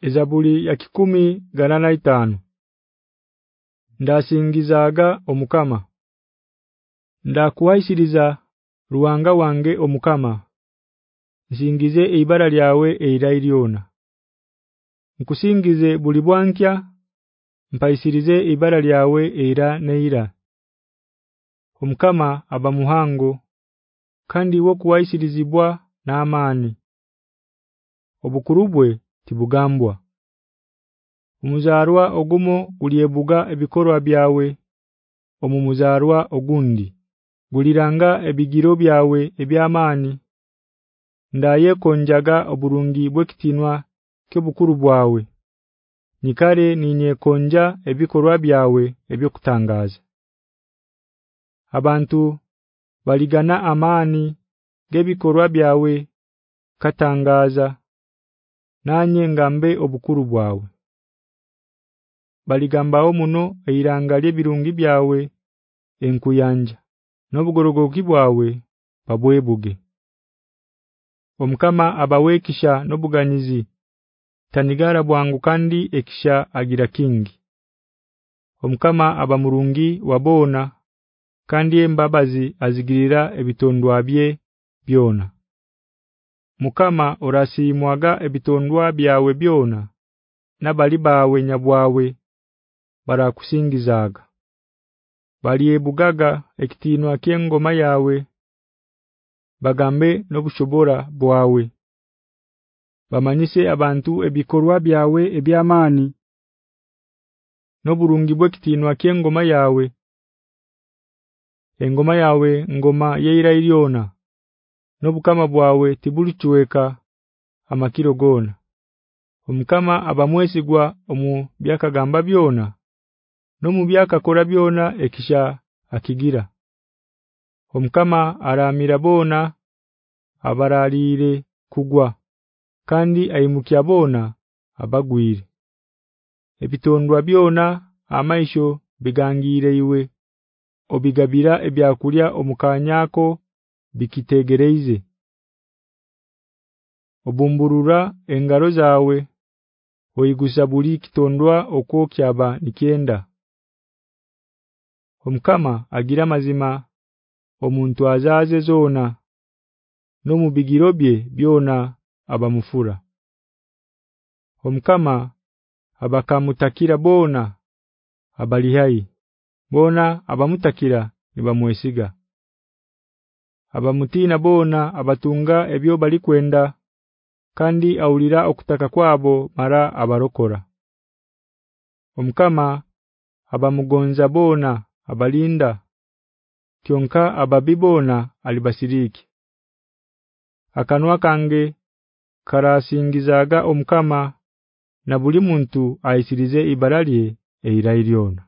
Ezabuli ya kikumi ganana itano Ndasingizaga omukama. Ndakuwaisiriza ruwanga wange omukama. Nsingize eibara lyawe eirailiona Nkusingize bulibwankya mpaisirize ibara lyawe eira neira. Omukama abamuhango kandi wo kuwaisirizibwa na amani Obukurubwe tibugambwa. Omuzarwa ogumo uliebuga ebikorwa byawe. Omumuzarwa ogundi guliranga ebigiro byawe ebyamani ndaye konjaga oburungi bwekitinwa kebukuru bwawe. Nikare ninye konja ebikorwa byawe ebyokutangaza Abantu baligana amani gebikorwa byawe katangaza nanye ngambe obukuru bwawe. Baligambao muno eiranga lyebirungi byawe enkuyanja nobugorogoki bwawe babwebuge. Omkama abawekisha nobuganyizi tanigara bwangu kandi ekisha agira kingi. Omkama abamurungi wabona kandi embabazi azigirira ebitondwa bye byona Mukama orasimwaga ebitondwa byawe byona nabali bawe nyabwawe barakusingizaga baliebugaga ekitinwa kyengoma yawe bagambe nobushobora bwawe bamanyise abantu ebikorwa byawe ebyamani noburungi bwekitinwa kyengoma yawe engoma yawe ngoma yeira iliona nobukama bwawe tibulichweka amakiro gona. Omukama abamwesigwa omu byakagamba byona no mu byakakora byona ekisha akigira. Omukama aramira bona abaralire kugwa kandi aimukya bona abagwire. Ebitondwa byona amaisho bigangire iwe obigabira ebyakulya omukanyako bikitegereize. Obumburura engaro zawe oyigusabuli kitondwa okwo kyaba nikienda Omkama agira mazima. Omuntu azaze zona no mubigirobye byona abamufura. Omkama abakamutakira bona abalihai bona abamutakira nibamwesiga abamutina bona abatunga ebyo balikwenda kandi aulira okutaka kwabo mara abarokora. Omkama abamugonza bona abalinda kyonka ababibona alibasiriki akanwa kange karasingizaga omkama na buli muntu aisirize ibaralie eirailiona